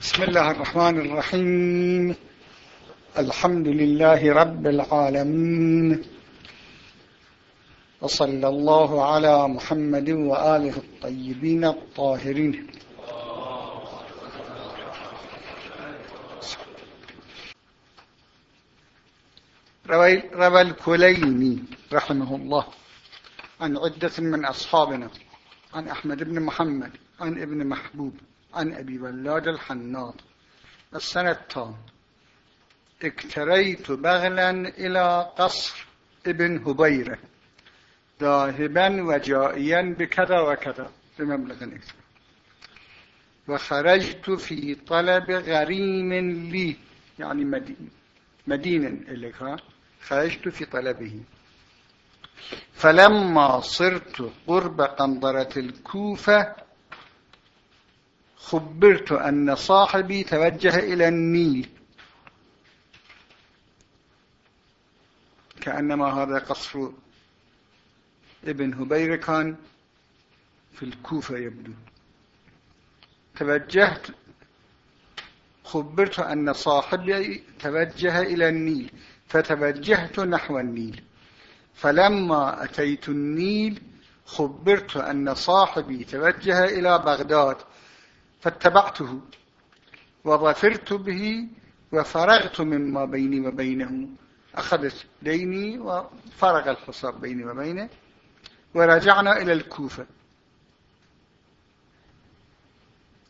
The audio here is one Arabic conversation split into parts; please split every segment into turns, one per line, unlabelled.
بسم الله الرحمن الرحيم. الحمد لله رب العالمين. وصلى الله على محمد وآله الطيبين الطاهرين. روى الكليني رحمه الله عن عدة من أصحابنا. عن أحمد بن محمد عن ابن محبوب. عن أبي ولاد الحناط. السنة التام اكتريت بغلا إلى قصر ابن هبيرة. ذاهبا وجائيا بكذا وكذا. بمبلغ أكثر وخرجت في طلب غريم لي. يعني مدين. مدين إليك خرجت في طلبه. فلما صرت قرب قنطرة الكوفة خبرت أن صاحبي توجه إلى النيل. كأنما هذا قصر ابن هبير كان في الكوفة يبدو. توجهت خبرت أن صاحبي توجه إلى النيل فتوجهت نحو النيل. فلما أتيت النيل خبرت أن صاحبي توجه إلى بغداد. فاتبعته وظفرت به وفرغت مما بيني وبينه. أخذت ديني وفرغ الحصاب بيني وبينه ورجعنا إلى الكوفة.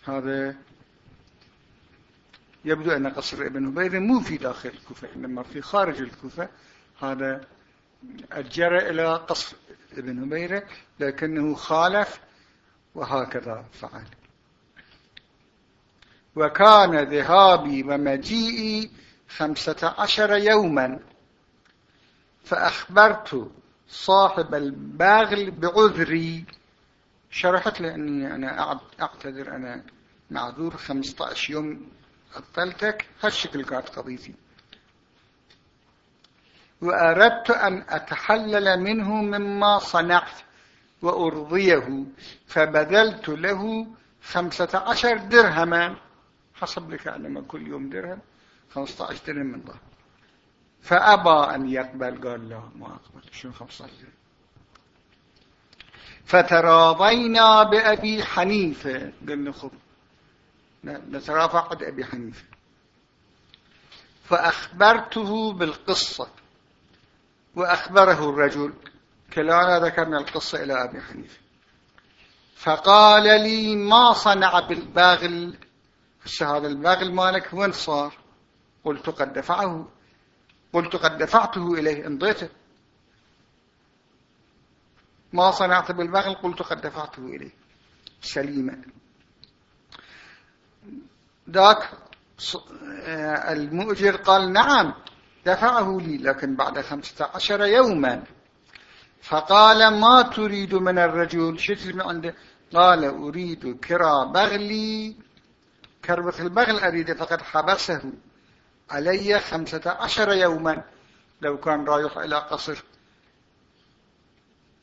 هذا يبدو أن قصر ابن هبير مو في داخل الكوفة إنما في خارج الكوفة. هذا أجر إلى قصر ابن هبيرة لكنه خالف وهكذا فعل. وكان ذهابي ومجيئي خمسة عشر يوما. فأخبرت صاحب الباغل بعذري. شرحت لأني أنا أعتذر أنا معذور خمسة عشر يوم. أطلتك هالشكل كانت قضيتي. وأردت أن أتحلل منه مما صنعت وأرضيه فبذلت له خمسة عشر درهما. حسب لك أنما كل يوم درهم خمسة عشر درهم من ظهر فأبى أن يقبل قال لا ما أقبل. شنو خمسة عشر درهم؟ فتراضينا بأبي حنيفة. قلنا خب نترافع عند أبي حنيفة. فأخبرته بالقصة. وأخبره الرجل كلانا ذكرنا القصة إلى أبي حنيفة. فقال لي ما صنع بالباغل هذا الباغل مالك وين صار؟ قلت قد دفعه. قلت قد دفعته إليه. انضيته ما صنعت بالباغل قلت قد دفعته إليه. سليما. ذاك المؤجر قال نعم دفعه لي لكن بعد خمسة عشر يوما. فقال ما تريد من الرجل؟ شو من عنده؟ قال أريد كرا بغلي كربة البغل فقد حبسه علي خمسة عشر يوما لو كان رايح إلى قصر.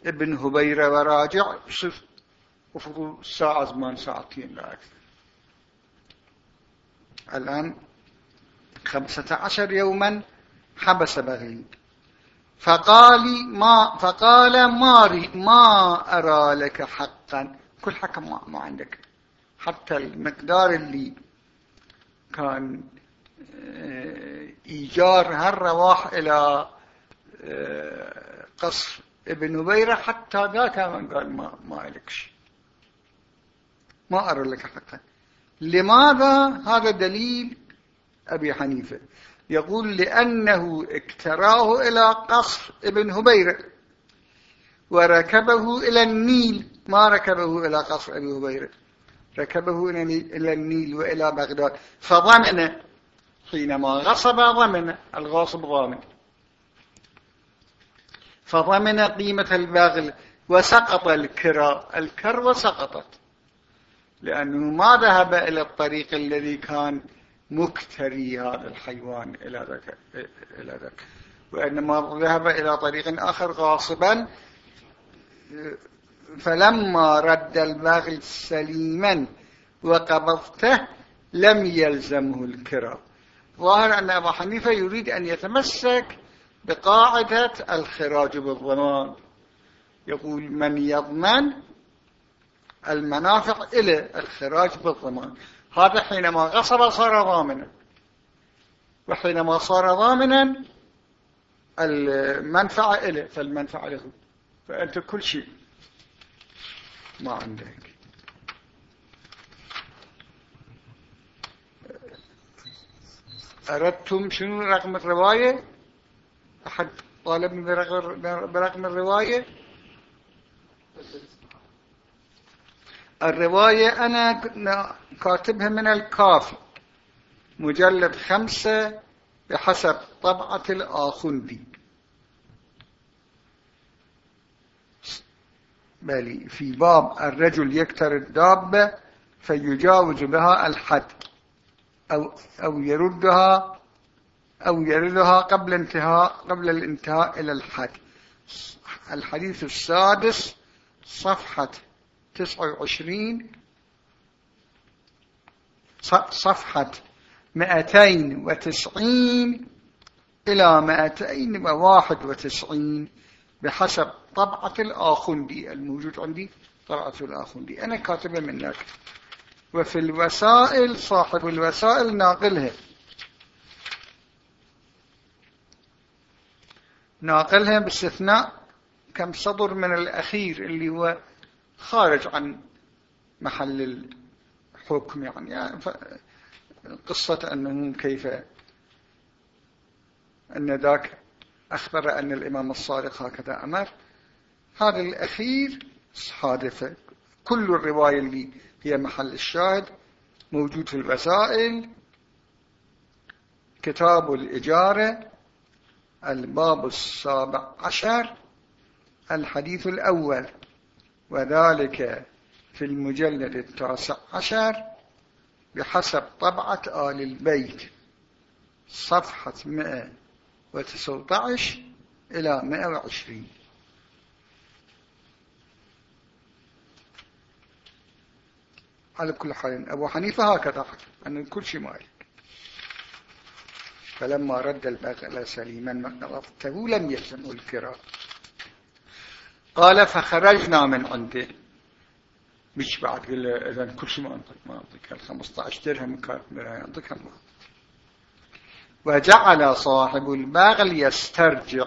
ابن هبيرة وراجع صف وفضل ساعة زمان ساعتين لا أكثر. الآن خمسة عشر يوما حبس بغي. فقال ما فقال ما ما أرى لك حقا. كل حكم ما, ما عندك. حتى المقدار اللي كان آه، إيجار هالرواح إلى آه، قصر ابن نبيرة حتى ذاك من قال ما ما لكش ما أرى لك حقا لماذا هذا دليل أبي حنيفة؟ يقول لأنه اكتراه إلى قصر ابن هبيرة وركبه إلى النيل ما ركبه إلى قصر أبي هبيرة. ركبه إلى النيل وإلى بغداد. فضمن حينما غصب ضمن الغاصب ضامن. فضمن قيمة الباغل وسقط الكرى. الكروة سقطت لأنه ما ذهب إلى الطريق الذي كان مكتري هذا الحيوان إلى ذاك إلى ذاك. وإنما ذهب إلى طريق آخر غاصبا فلما رد الباغل سليما وقبضته لم يلزمه الكراء ظاهر أن أبا حنيفة يريد أن يتمسك بقاعدة الخراج بالضمان. يقول من يضمن المنافع إلى الخراج بالضمان؟ هذا حينما غصب صار ضامنا. وحينما صار ضامنا المنفعة إليه فالمنفعة له. فأنت كل شيء. ما عندك. أردتم شنو رقم الرواية؟ أحد طالبني برقم الرواية؟ الرواية أنا كاتبها من الكافي مجلد خمسة بحسب طبعة الآخندي بل في باب الرجل يكتر الدابة فيجاوز بها الحد أو, أو يردها أو يردها قبل انتهاء قبل الانتهاء إلى الحد. الحديث السادس صفحة 29 صفحة 290 إلى 291 بحسب طبعة الآخندي الموجود عندي طبعة الآخندي أنا كاتبه منك وفي الوسائل صاحب الوسائل ناقلها. ناقلها باستثناء كم صدر من الأخير اللي هو خارج عن محل الحكم يعني, يعني. قصة أنه كيف أن ذاك أخبر أن الإمام الصادق هكذا أمر. هذا الأخير حادثة كل الرواية اللي هي محل الشاهد موجود في الوسائل كتاب الإجارة الباب السابع عشر الحديث الأول وذلك في المجلد التاسع عشر بحسب طبعة آل البيت صفحة 119 إلى 120 على كل حال أبو حنيفة هكذا أن كل شيء مالك. فلما رد البغل سليما مقرفته لم يلزمه الكراء قال فخرجنا من عنده مش بعد قال إذا كل شيء ما أنطق ما أنطق ال 15 درهم كانت ينطق ما وجعل صاحب البغل يسترجع.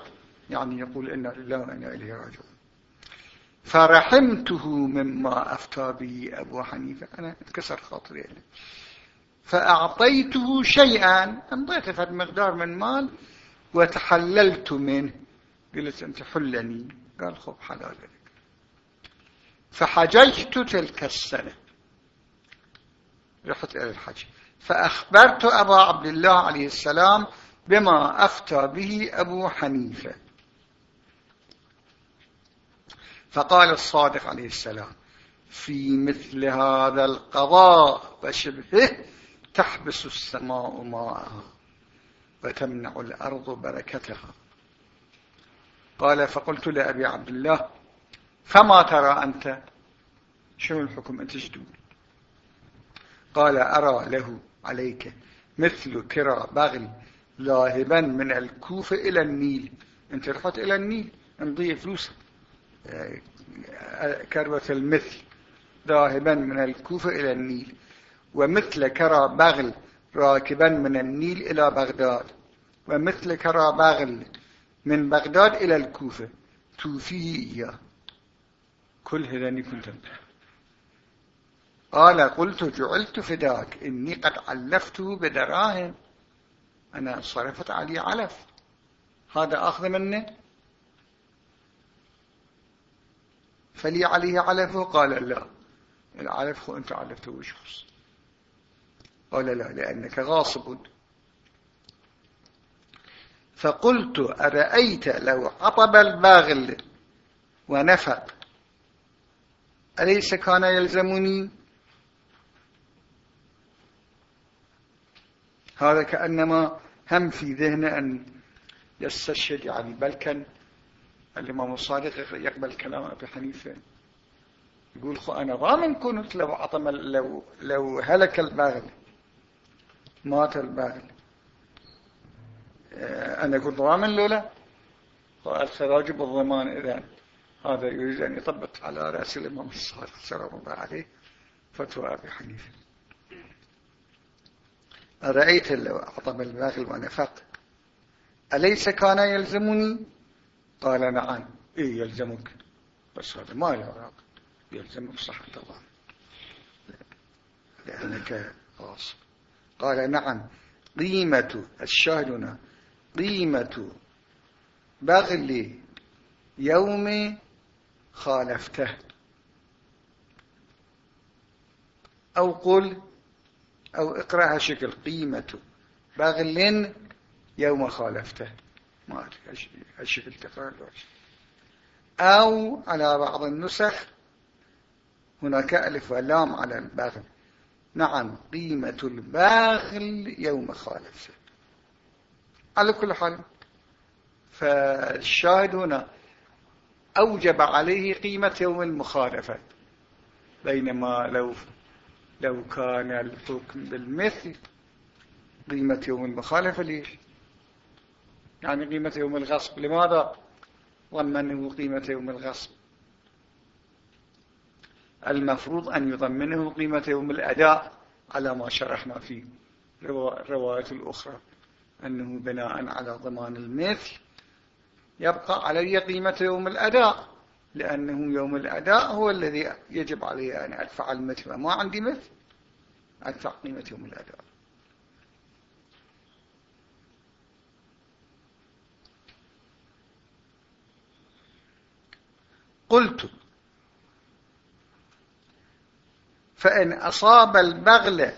يعني يقول إنا لله وإنا إليه راجعون. فرحمته مما أفتى به أبو حنيفة. أنا انكسر خاطري يعني. فأعطيته شيئا. أمضيت فد مقدار من مال وتحللت منه. قلت أنت حلني. قال خب حلال لك. فحججت تلك السنة. رحت إلى الحج. فأخبرت أبا عبد الله عليه السلام بما أفتى به أبو حنيفة. فقال الصادق عليه السلام في مثل هذا القضاء وشبهه تحبس السماء ماءها وتمنع الأرض بركتها. قال فقلت لأبي عبد الله فما ترى أنت؟ شنو الحكم أنت تجدون؟ قال أرى له عليك. مثل كرى بغل ذاهبا من الكوفة إلى النيل. أنت رحت إلى النيل انضي فلوسك كروة المثل ذاهبا من الكوفة إلى النيل. ومثل كرى بغل راكبا من النيل إلى بغداد. ومثل كرى بغل من بغداد إلى الكوفة. توفيه إياه كل هذاني كنت. قال قلت جعلت فداك إني قد علفته بدراهم. أنا صرفت علي علف. هذا أخذ منه فلي عليه علفه قال لا. العلف هو أنت علفته وشخص قال لا لأنك غاصب. فقلت أرأيت لو عطب الباغل ونفق؟ أليس كان يلزمني؟ هذا كأنما هم في ذهنه أن يستشهد يعني بل كان الإمام الصادق يقبل كلام أبي حنيفة. يقول خو أنا ضامن كنت لو عطم لو لو هلك البغل مات الباغل. آه، أنا كنت ضامن لولا. الخراج بالضمان إذا هذا يريد أن يطبق على رأس الإمام الصادق سلام الله عليه فتوى أبي حنيفة. أرأيت لو أعطب الباغل ونفق أليس كان يلزمني؟ قال نعم. إيه يلزمك. بس هذا ما له علاقة. يلزمك صحة الله. لأنك خلاص. قال نعم. قيمة الشاهد هنا قيمة بغل يوم خالفته. أو قل أو إقرأها شكل قيمة. بغل يوم خالفته. ما أدري الشكل تقرأ. أو على بعض النسخ هناك ألف ولام على البغل نعم قيمة الباغل يوم خالفه على كل حال فالشاهد هنا أوجب عليه قيمة يوم المخالفة. بينما لو لو كان الحكم بالمثل قيمة يوم المخالفة ليش يعني قيمة يوم الغصب لماذا؟ ضمنه قيمة يوم الغصب. المفروض أن يضمنه قيمة يوم الأداء على ما شرحنا في الرواية الأخرى أنه بناء على ضمان المثل يبقى علي قيمة يوم الأداء. لأنه يوم الأداء هو الذي يجب علي أن أدفع المثل. ما عندي مثل؟ أدفع قيمة يوم الأداء. قلت فإن أصاب البغل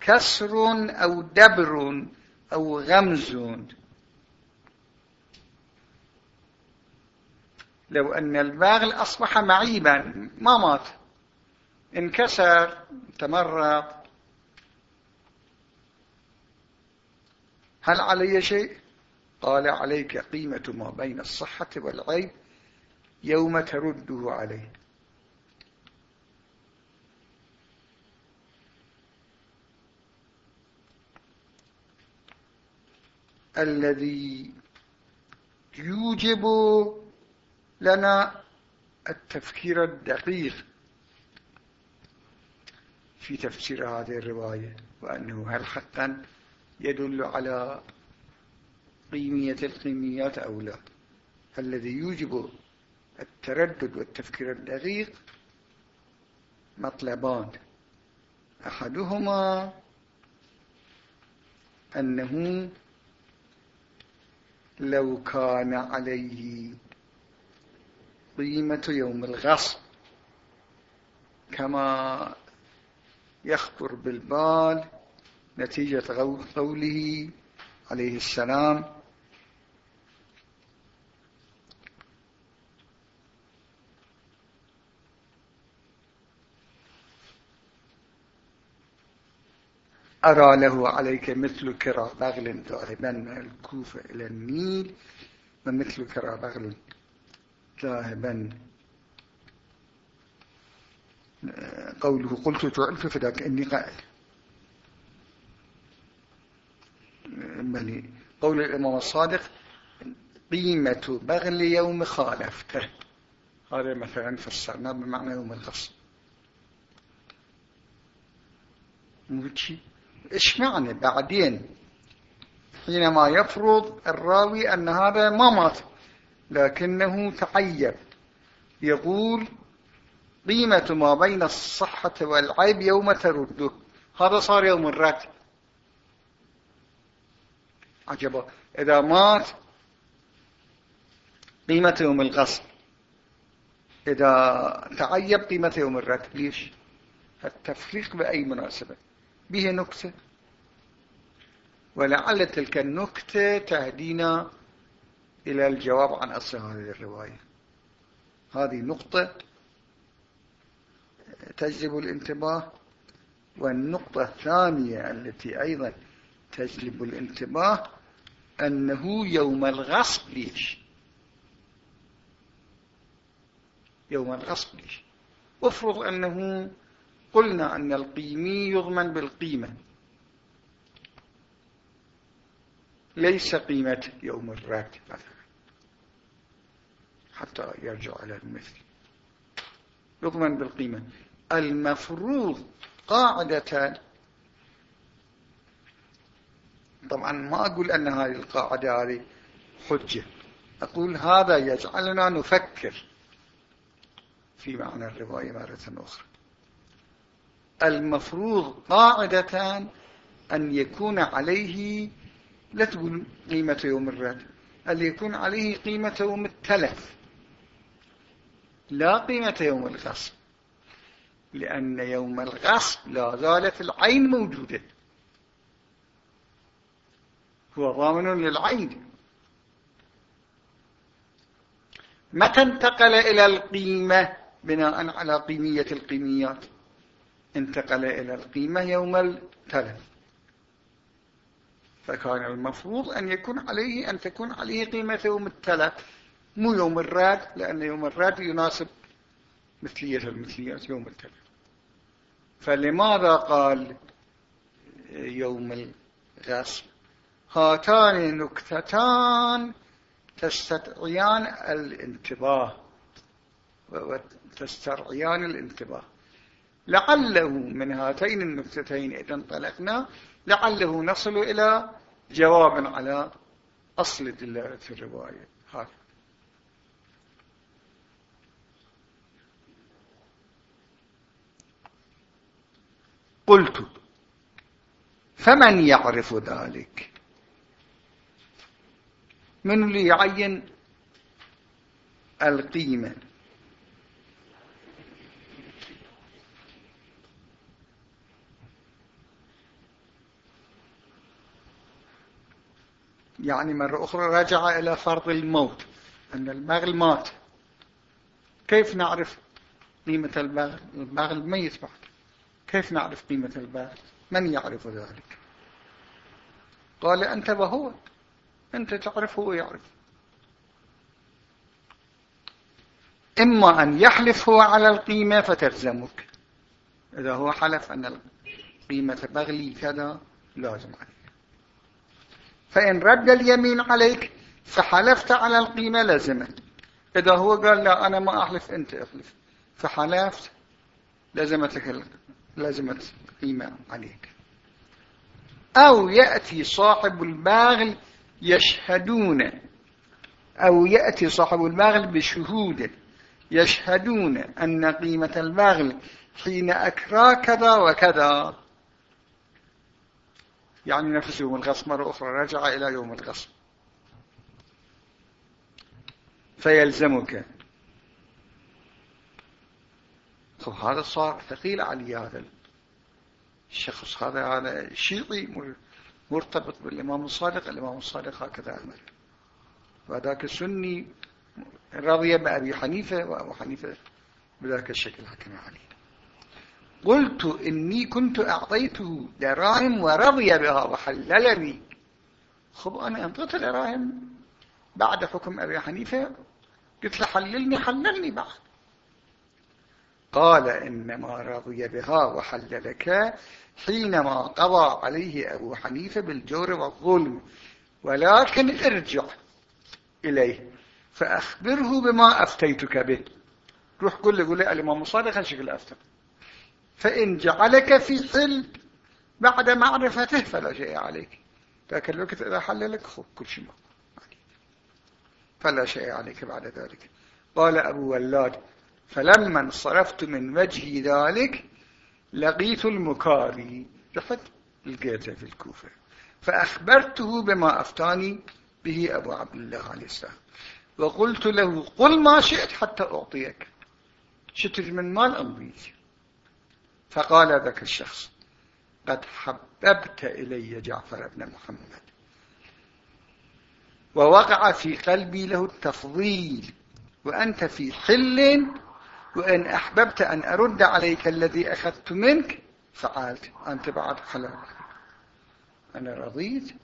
كسر أو دبر أو غمز لو أن الباغل أصبح معيبا ما مات. انكسر تمرض هل علي شيء؟ قال عليك قيمة ما بين الصحة والعيب يوم ترده عليه. الذي يوجب لنا التفكير الدقيق في تفسير هذه الرواية وأنه هل حقا يدل على قيمية القيميات أو لا؟ الذي يوجب التردد والتفكير الدقيق مطلبان. أحدهما أنه لو كان عليه قيمة يوم الغصب. كما يخطر بالبال نتيجة قوله عليه السلام أرى له عليك مثل كرا بغل ذاهبا من الكوفة إلى النيل ومثل كرا بغل ذاهبا قوله قلت تعرف فذاك إني قائل. بني. قول الإمام الصادق قيمة بغل يوم خالفته. هذا مثلا فسرنا بمعنى يوم الغصب. إيش معنى بعدين؟ حينما يفرض الراوي أن هذا ما مات. لكنه تعيب يقول قيمة ما بين الصحة والعيب يوم ترده. هذا صار يوم الرد. عجبا إذا مات قيمة يوم الغصب إذا تعيب قيمة يوم الرد. ليش؟ التفريق بأي مناسبة؟ به نكتة. ولعل تلك النكتة تهدينا إلى الجواب عن أصل هذه الرواية. هذه نقطة تجلب الانتباه والنقطة الثانية التي أيضا تجلب الانتباه أنه يوم الغصب ليش؟ يوم الغصب ليش؟ افرض أنه قلنا أن القيمي يضمن بالقيمة. ليس قيمة يوم الرد مثلا حتى يرجع إلى المثل. يضمن بالقيمة. المفروض قاعدة طبعا ما أقول أن هذه القاعدة هذه حجة. أقول هذا يجعلنا نفكر في معنى الرواية مرة أخرى. المفروض قاعدة أن يكون عليه لا تقول قيمة يوم الرد أن يكون عليه قيمة يوم التلف. لا قيمة يوم الغصب. لأن يوم الغصب لا زالت العين موجودة. هو ضامن للعين. متى انتقل إلى القيمة؟ بناء على قيمية القيميات. انتقل إلى القيمة يوم التلف. فكان المفروض أن يكون عليه أن تكون عليه قيمة يوم التلف. مو يوم الراد لأن يوم الراد يناسب مثلية المثليات يوم التلف فلماذا قال يوم الغصب هاتان نكتتان تستدعيان الانتباه. وتسترعيان الانتباه. لعله من هاتين النكتتين إذا انطلقنا لعله نصل إلى جواب على أصل دلالة الرواية. هذا قلت فمن يعرف ذلك؟ من اللي يعين القيمة؟ يعني مرة أخرى رجع إلى فرض الموت أن المغل مات. كيف نعرف قيمة البغل البغل بعد كيف نعرف قيمة البغل من يعرف ذلك؟ قال أنت وهو. أنت تعرف هو يعرف. إما أن يحلف هو على القيمة فتلزمك. إذا هو حلف أن القيمة بغلي كذا لازم عليك. فإن رد اليمين عليك فحلفت على القيمة لازمك إذا هو قال لا أنا ما أحلف أنت أحلف. فحلفت لازمتك لازمت قيمة عليك. أو يأتي صاحب الباغل يشهدون أو يأتي صاحب الباغل بشهود يشهدون أن قيمة الباغل حين أكرى كذا وكذا. يعني نفس يوم الغصب مرة أخرى رجع إلى يوم الغصب. فيلزمك طب هذا صار ثقيل علي هذا الشخص هذا هذا شيعي مرتبط بالإمام الصادق الإمام الصادق هكذا عمل. وذاك سني رضي بأبي حنيفة وأبو حنيفة بذاك الشكل حكم عليه قلت إني كنت أعطيته دراهم ورضي بها وحللني. خب أنا أنطيت دراهم بعد حكم أبي حنيفة قلت له حللني حللني بعد. قال إنما رضي بها وحللك حينما قضى عليه أبو حنيفة بالجور والظلم ولكن ارجع إليه فأخبره بما أفتيتك به. روح قل قل الإمام صادق شكل أفتك فإن جعلك في حل بعد معرفته فلا شيء عليك ذاك الوقت إذا حل لك خب كل شيء فلا شيء عليك بعد ذلك. قال أبو ولاد فلما انصرفت من وجهي ذلك لقيت المكاري. رحت لقيته في الكوفة. فأخبرته بما أفتاني به أبو عبد الله عليه السلام. وقلت له قل ما شئت حتى أعطيك. شتر من مال أمضيك فقال ذاك الشخص قد حببت إلي جعفر بن محمد. ووقع في قلبي له التفضيل وأنت في حل وإن أحببت أن أرد عليك الذي أخذت منك فعلت. أنت بعد حلال أنا رضيت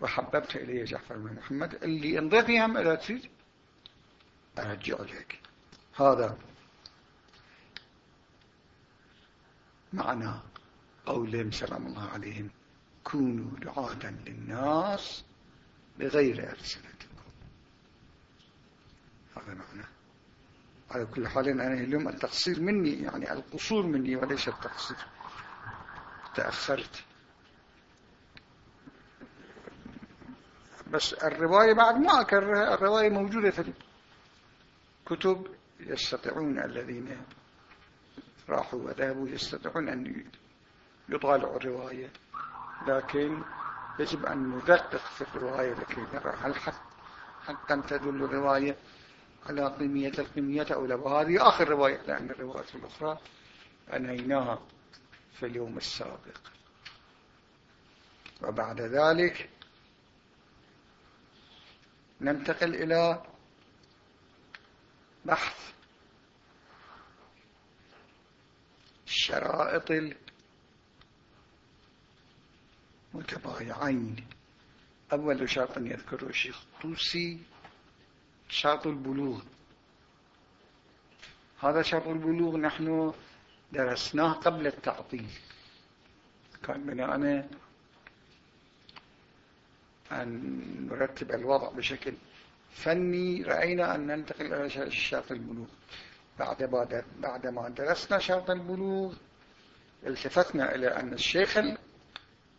وحببت إلي جعفر بن محمد. اللي انضيت هم إذا تريد أرجع لك. هذا معنى قولهم سلام الله عليهم كونوا دعاة للناس بغير ألسنتكم. هذا معنى. على كل حال أنا اليوم التقصير مني يعني القصور مني وليس التقصير. تأخرت. بس الرواية بعد ما أكررها الرواية موجودة في الكتب يستطيعون الذين راحوا وذهبوا يستطيعون أن يطالعوا الرواية. لكن يجب أن ندقق في الرواية لكي نرى هل حقا تدل الرواية على قيمية القيمية أو لا. وهذه آخر رواية لأن الروايات الأخرى. أنهيناها في اليوم السابق. وبعد ذلك ننتقل إلى بحث شرائط المتبايعين. أول شرط يذكره الشيخ طوسي شرط البلوغ. هذا شرط البلوغ نحن درسناه قبل التعطيل. كان بناءنا أن نرتب الوضع بشكل فني رأينا أن ننتقل إلى شرط البلوغ. بعد بعد بعد ما درسنا شرط البلوغ التفتنا إلى أن الشيخ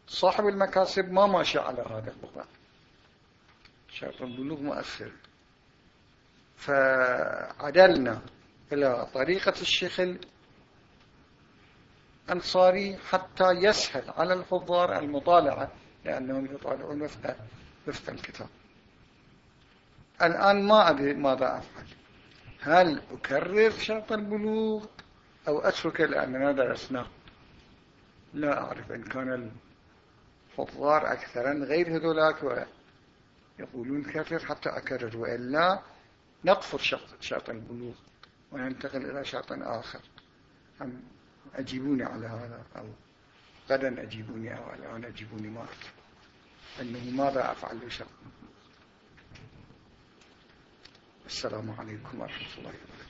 صاحب المكاسب ما ماشي على هذا الوضع. شرط البلوغ مؤثر. فعدلنا إلى طريقة الشيخ الأنصاري حتى يسهل على الحضار المطالعة لأنهم يطالعون وفق وفق الكتاب. الآن ما أدري ماذا أفعل. هل أكرر شرط البلوغ أو أترك لأننا درسناه؟ لا أعرف إن كان الحضار أكثرا غير هذولاك ويقولون كثير حتى أكرر وإلا نقفر شرط البلوغ وننتقل إلى شرط آخر. أم أجيبوني على هذا؟ أو غدا أجيبوني أو الآن أجيبوني ما أنه ماذا أفعل بشرط السلام عليكم ورحمة الله وبركاته.